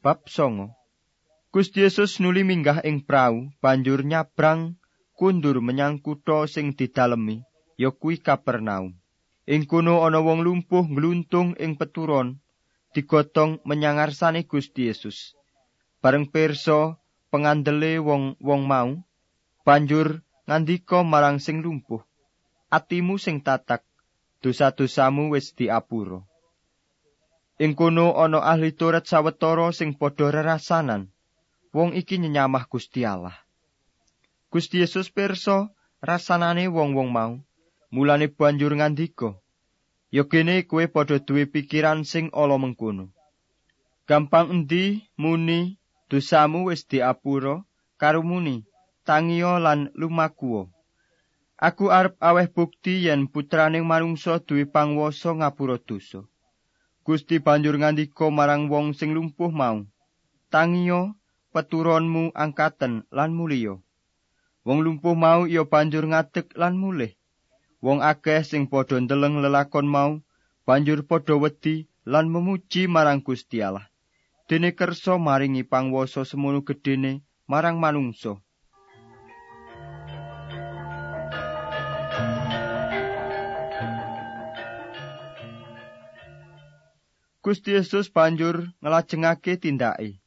Bab songo Gusti Yesus nuli minggah ing prau banjur nyabrang kundur menyang kutha sing didalemi ya kuwi Kapernaum. Ing kono ana wong lumpuh ngluntung ing peturon digotong menyang ngarsane Gusti Yesus. Bareng pirsa pengandele wong-wong mau banjur ngandika marang sing lumpuh. Atimu sing tatak, dosa-dosamu wis diapura. Ing kono ana ahli Taurat sawetara sing padha rerasanan. wong iki nyenyamah Gusti Allah. Gusti Yesus pirsa rasanane wong-wong mau, mulane banjur ngandika, "Ya kene kowe padha duwe pikiran sing ala mengkono. Gampang endi muni dosamu wis diapura karo muni tangiya lan lumakuwa. Aku arep aweh bukti yen putraning manungsa duwe pangwasa ngapura dosa." Gusti banjur ngandika marang wong sing lumpuh mau, "Tangiya peturonmu angkaten lan mulya. Wong lumpuh mau ya banjur ngadeg lan mulih. Wong akeh sing padha ndeleng lelakon mau banjur padha wedi lan memuji marang Gusti Allah. Dene kersa maringi pangwasa semono gedene marang manungsa. Gusti Yesus banjur ngelajengake tindake.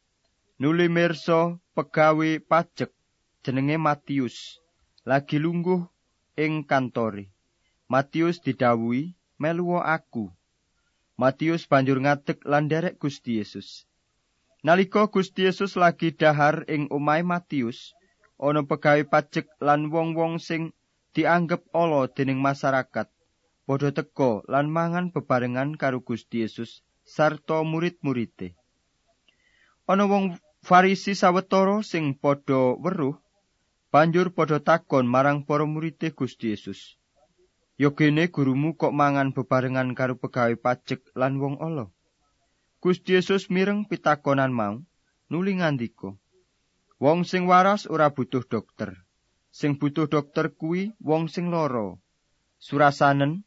nuli mirsa pegawe pajek jenenge Matius. Lagi lungguh ing kantore. Matius didhawuhi meluwo aku. Matius banjur ngadeg lan derek Gusti Yesus. Nalika Gusti Yesus lagi dahar ing omahe Matius ana pegawe pajek lan wong-wong sing dianggep ala dening masyarakat. Padha teka lan mangan bebarengan karo Gusti Yesus sarta murid-muride ana wong Farisi sawetara sing padha weruh banjur padha takon marang para murid Gusti Yesus. Yogene gurumu kok mangan bebarengan karo pegawe pajek lan wong ala? Gusti Yesus mireng pitakonan mau, nuli ngandika, Wong sing waras ora butuh dokter. Sing butuh dokter kuwi wong sing lara. Surasanen,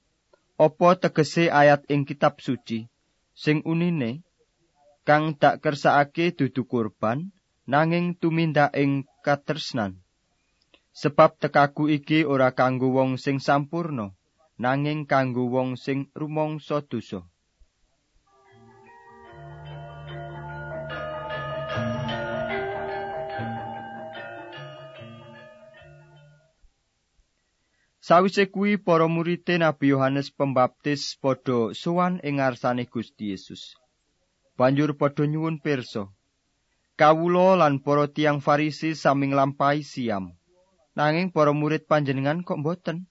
apa tegese ayat ing kitab suci sing unine kang tak kersakake dudu kurban nanging tumindak ing katresnan. Sebab tekaku iki ora kanggo wong sing sampurno nanging kanggo wong sing rumangsa dosa Sawise kuwi para murid Nabi Yohanes Pembaptis padha sowan ing ngarsane Gusti Yesus. banjur padha nyuwun pirsa. Kawula lan para tiang Farisi sami nglampahi siam. Nanging para murid panjenengan kok mboten.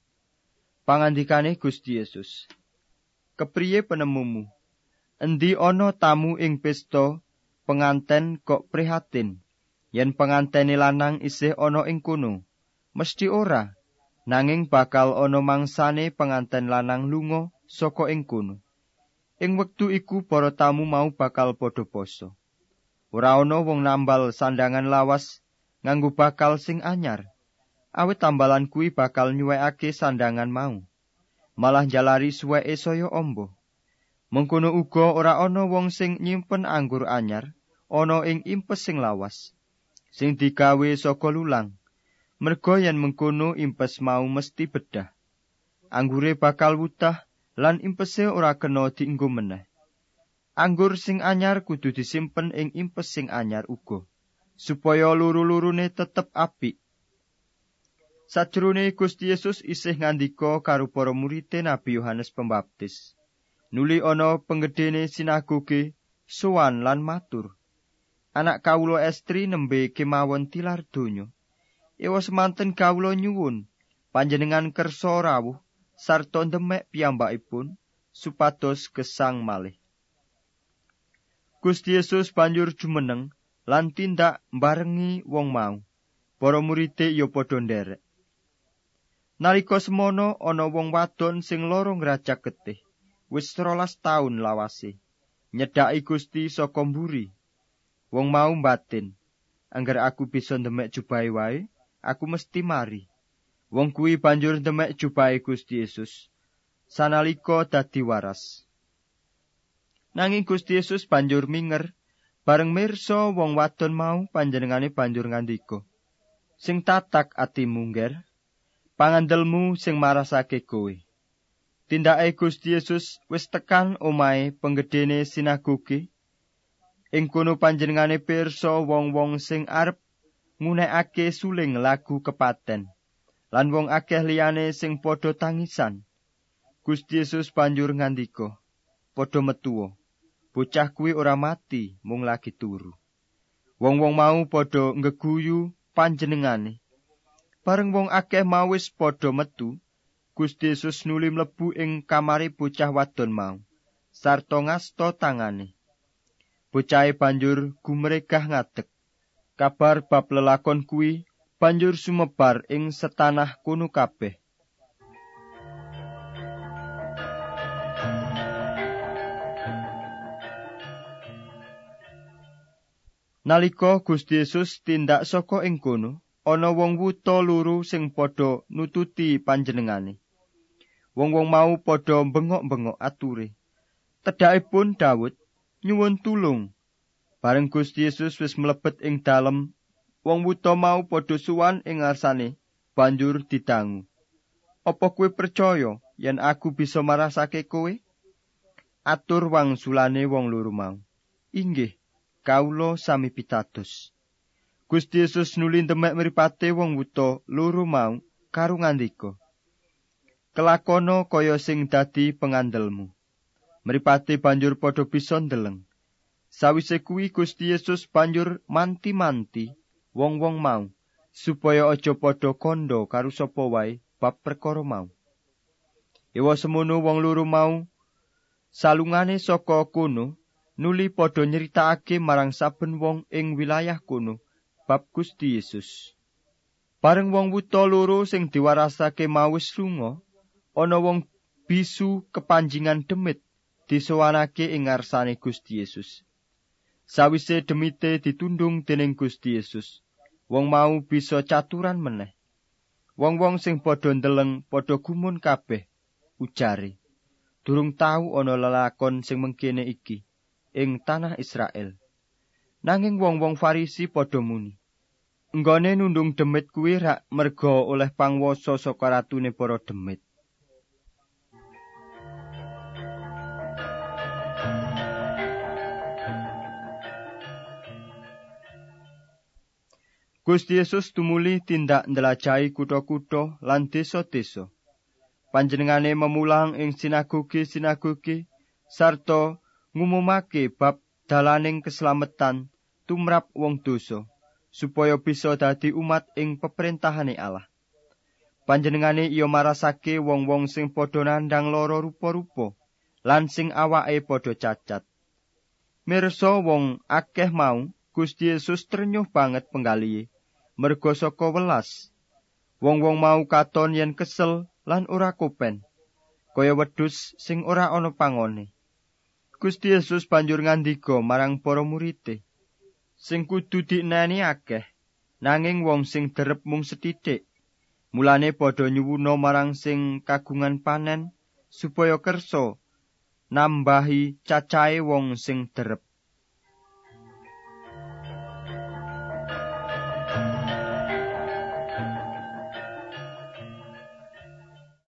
Pangandikane Gusti Yesus. Kepriye penemumu? Endi ana tamu ing pesta penganten kok prihatin? Yen pengantene lanang isih ana ing kono, mesti ora. Nanging bakal ana mangsane penganten lanang lunga saka ing kono. Ing wektu iku para tamu mau bakal padha poso. Ora ana wong nambal sandangan lawas nganggo bakal sing anyar. Awit tambalan kuwi bakal nyuwekake sandangan mau. Malah jalari suweke saya ombo. Mengkono uga ora ana wong sing nyimpen anggur anyar ana ing impes sing lawas. Sing digawe saka lulang. Merga yen mengkono impes mau mesti bedah. Anggure bakal wutah lan impese ora kena dienggo meneh. Anggur sing anyar kudu disimpen ing impes sing anyar uga, supaya luru-lurune tetep apik. Sajrone Gusti Yesus isih ngandika karo para murid Nabi Yohanes Pembaptis. Nuli ana penggedene sinagoge sowan lan matur. Anak kawula estri nembe kemawon tilar donya. Ewa semanten kawula nyuwun panjenengan kersa rawuh sarta ndemek piyambakipun supados gesang malih. Gusti Yesus banjur jumeneng lan tindak barengi wong mau. Para murid-e ya padha nderek. Nalika semono ana wong wadon sing lara ngrajak getih, wis 13 taun lawase. Nyedhaki Gusti saka mburi. Wong mau batin, angger aku bisa ndemek jubahe wae, aku mesti mari. Wong kuwi banjur demek jubahe Gusti Yesus sanalika dadi waras. Nanging Gusti Yesus banjur minger Bareng mirsa wong wadon mau panjenengane banjur ngandika, "Sing tatak atimu, Nger, pangandelmu sing marasake kowe." Tindake Gusti Yesus wis tekan omahe penggedene sinagoge. Ing kono panjenengane pirsa wong-wong sing arep ngunekake suling lagu kepaten. Lan wong akeh liyane sing padha tangisan. Gusti Yesus banjur ngandika, "Padha metuwa. Bocah kuwi ora mati, mung lagi turu." Wong-wong mau padha ngeguyu panjenengane. Bareng wong akeh mau wis padha metu, Gusti Yesus nuli mlebu ing kamare bocah wadon mau, sarta ngasta tangane. Bocahe banjur gumregah ngadeg. Kabar bab lelakon kuwi banjur sumebar ing setanah kuno kabeh. Nalika Gusti Yesus tindak saka ing kono, ana wong wuta luru sing padha nututi panjenengane. Wong-wong mau padha bengok-bengok ature. Tedhakipun Daud nyuwun tulung. Bareng Gusti Yesus wis mlebet ing dalem, wong wuta mau padha suwan ing ngarsane, banjur didangu. Apa kowe percaya yen aku bisa marasake kowe? Atur wangsulane wong luru mau. Inggih, kawula sami pitados. Gusti Yesus nuli demek mripate wong wuta loro mau karo ngandika. Kelakono kaya sing dadi pengandelmu. Mripate banjur padha bisa ndeleng. Sawise kuwi Gusti Yesus banjur manti-manti wong-wong mau supaya aja padha kandha karo sapa wae bab perkara mau. Ewa semono wong loro mau salungane saka kono nuli padha nyeritakake marang saben wong ing wilayah kono bab Gusti Yesus. Bareng wong wuta loro sing diwarasake mawis lunga, ana wong bisu kepanjingan demit disowanake ing ngarsane Gusti Yesus. Sawise demite ditundung dening Gusti Yesus, wong mau bisa caturan meneh. Wong-wong sing padha ndeleng padha gumun kabeh, ujare. Durung tau ana lelakon sing mengkene iki. ing tanah Israel. Nanging wong-wong Farisi padha muni. Nggone nundung demit kuwi rak merga oleh pangwasa saka ratune para demit. Gusti Yesus tumuli tindak ndelajahi kutha-kutha lan desa-desa. Panjenengane memulang ing sinagoge-sinagoge sarta ngumumake bab dalaning keselamatan tumrap wong dosa supaya bisa dadi umat ing peperintahane Allah. Panjenengane iya marasake wong-wong sing padha nandang lara rupa-rupa lan sing awake padha cacat. Mirsa wong akeh mau Gusti Yesus trenyuh banget penggalihe merga saka welas. Wong-wong mau katon yen kesel lan ora kopen kaya wedhus sing ora ana pangone. Gusti Yesus banjur ngandika marang para murid sing kudu dinani akeh nanging wong sing derep mung sethithik mulane padha nyuwuna marang sing kagungan panen supaya kersa nambahi cacahe wong sing derep